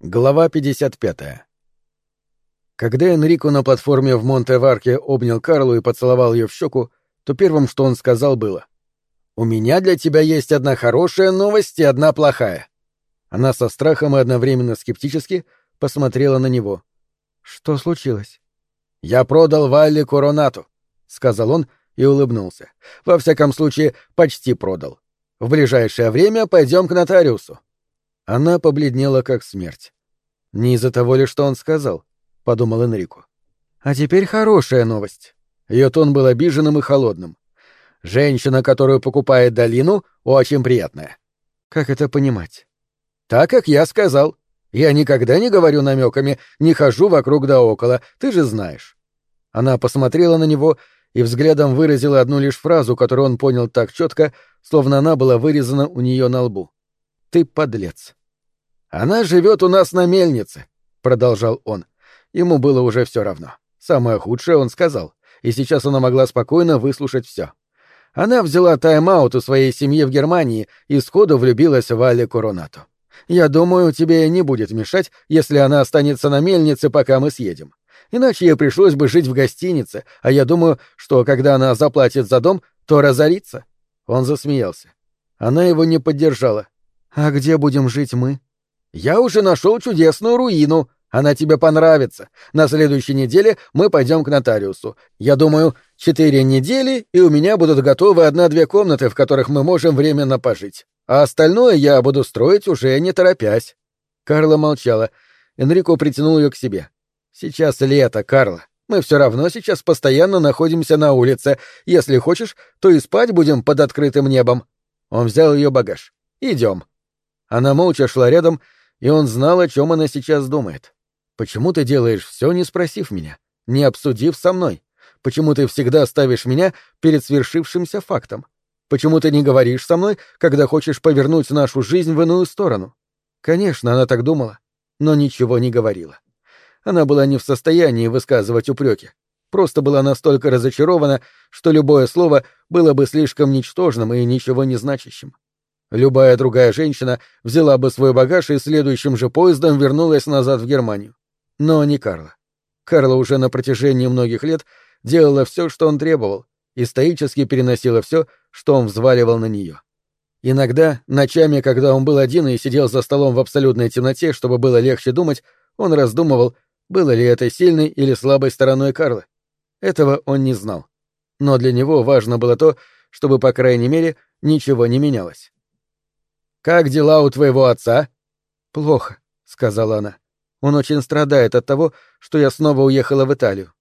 Глава 55. Когда Энрико на платформе в Монте-Варке обнял Карлу и поцеловал ее в щеку, то первым, что он сказал, было «У меня для тебя есть одна хорошая новость и одна плохая». Она со страхом и одновременно скептически посмотрела на него. «Что случилось?» «Я продал Валли Коронату», — сказал он и улыбнулся. «Во всяком случае, почти продал. В ближайшее время пойдем к нотариусу. Она побледнела как смерть. Не из-за того ли, что он сказал, подумал Энрико. А теперь хорошая новость. Ее тон был обиженным и холодным. Женщина, которую покупает долину, очень приятная. Как это понимать? Так, как я сказал. Я никогда не говорю намеками, не хожу вокруг да около, ты же знаешь. Она посмотрела на него и взглядом выразила одну лишь фразу, которую он понял так четко, словно она была вырезана у нее на лбу. Ты подлец. Она живет у нас на мельнице, продолжал он. Ему было уже все равно. Самое худшее он сказал, и сейчас она могла спокойно выслушать все. Она взяла тайм-аут у своей семьи в Германии и сходу влюбилась в Али Коронату. Я думаю, тебе не будет мешать, если она останется на мельнице, пока мы съедем. Иначе ей пришлось бы жить в гостинице, а я думаю, что когда она заплатит за дом, то разорится. Он засмеялся. Она его не поддержала. А где будем жить мы? Я уже нашел чудесную руину. Она тебе понравится. На следующей неделе мы пойдем к нотариусу. Я думаю, четыре недели, и у меня будут готовы одна-две комнаты, в которых мы можем временно пожить. А остальное я буду строить уже не торопясь. Карла молчала. Энрико притянул ее к себе. Сейчас лето, Карла. Мы все равно сейчас постоянно находимся на улице. Если хочешь, то и спать будем под открытым небом. Он взял ее багаж. Идем. Она молча шла рядом и он знал, о чем она сейчас думает. Почему ты делаешь все, не спросив меня, не обсудив со мной? Почему ты всегда ставишь меня перед свершившимся фактом? Почему ты не говоришь со мной, когда хочешь повернуть нашу жизнь в иную сторону? Конечно, она так думала, но ничего не говорила. Она была не в состоянии высказывать упреки, просто была настолько разочарована, что любое слово было бы слишком ничтожным и ничего не значащим. Любая другая женщина взяла бы свой багаж и следующим же поездом вернулась назад в Германию. Но не Карла. Карла уже на протяжении многих лет делала все, что он требовал, и стоически переносила все, что он взваливал на нее. Иногда, ночами, когда он был один и сидел за столом в абсолютной темноте, чтобы было легче думать, он раздумывал, было ли это сильной или слабой стороной Карлы. Этого он не знал. Но для него важно было то, чтобы, по крайней мере, ничего не менялось. Как дела у твоего отца? Плохо, сказала она. Он очень страдает от того, что я снова уехала в Италию.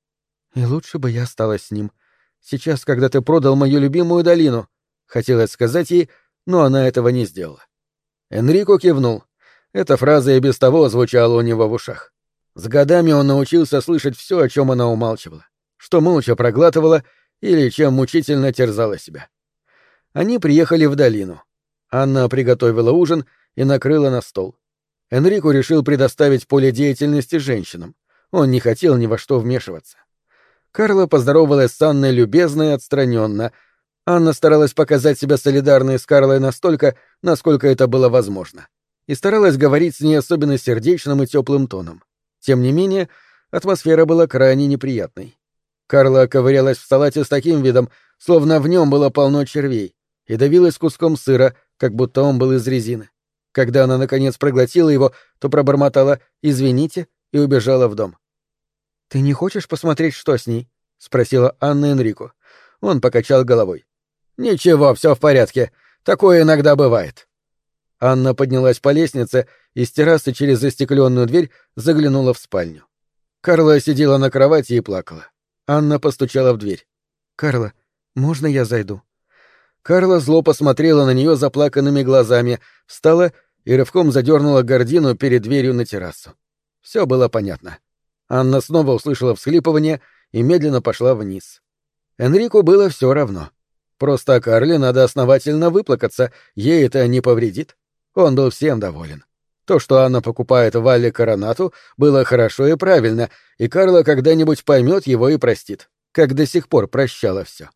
И лучше бы я осталась с ним. Сейчас, когда ты продал мою любимую долину, хотелось сказать ей, но она этого не сделала. Энрико кивнул. Эта фраза и без того звучала у него в ушах. С годами он научился слышать все, о чем она умалчивала, что молча проглатывала или чем мучительно терзала себя. Они приехали в долину. Анна приготовила ужин и накрыла на стол. Энрико решил предоставить поле деятельности женщинам. Он не хотел ни во что вмешиваться. Карла поздоровалась с Анной любезно и отстраненно. Анна старалась показать себя солидарной с Карлой настолько, насколько это было возможно. И старалась говорить с ней особенно сердечным и теплым тоном. Тем не менее, атмосфера была крайне неприятной. Карла ковырялась в салате с таким видом, словно в нем было полно червей, и давилась куском сыра, как будто он был из резины. Когда она, наконец, проглотила его, то пробормотала «извините» и убежала в дом. «Ты не хочешь посмотреть, что с ней?» — спросила Анна Энрико. Он покачал головой. «Ничего, все в порядке. Такое иногда бывает». Анна поднялась по лестнице и с террасы через застекленную дверь заглянула в спальню. Карла сидела на кровати и плакала. Анна постучала в дверь. «Карла, можно я зайду?» Карла зло посмотрела на нее заплаканными глазами, встала и рывком задернула гордину перед дверью на террасу. Все было понятно. Анна снова услышала всхлипывание и медленно пошла вниз. Энрику было все равно. Просто Карле надо основательно выплакаться, ей это не повредит. Он был всем доволен. То, что Анна покупает Вале Коронату, было хорошо и правильно, и Карла когда-нибудь поймет его и простит, как до сих пор прощала все.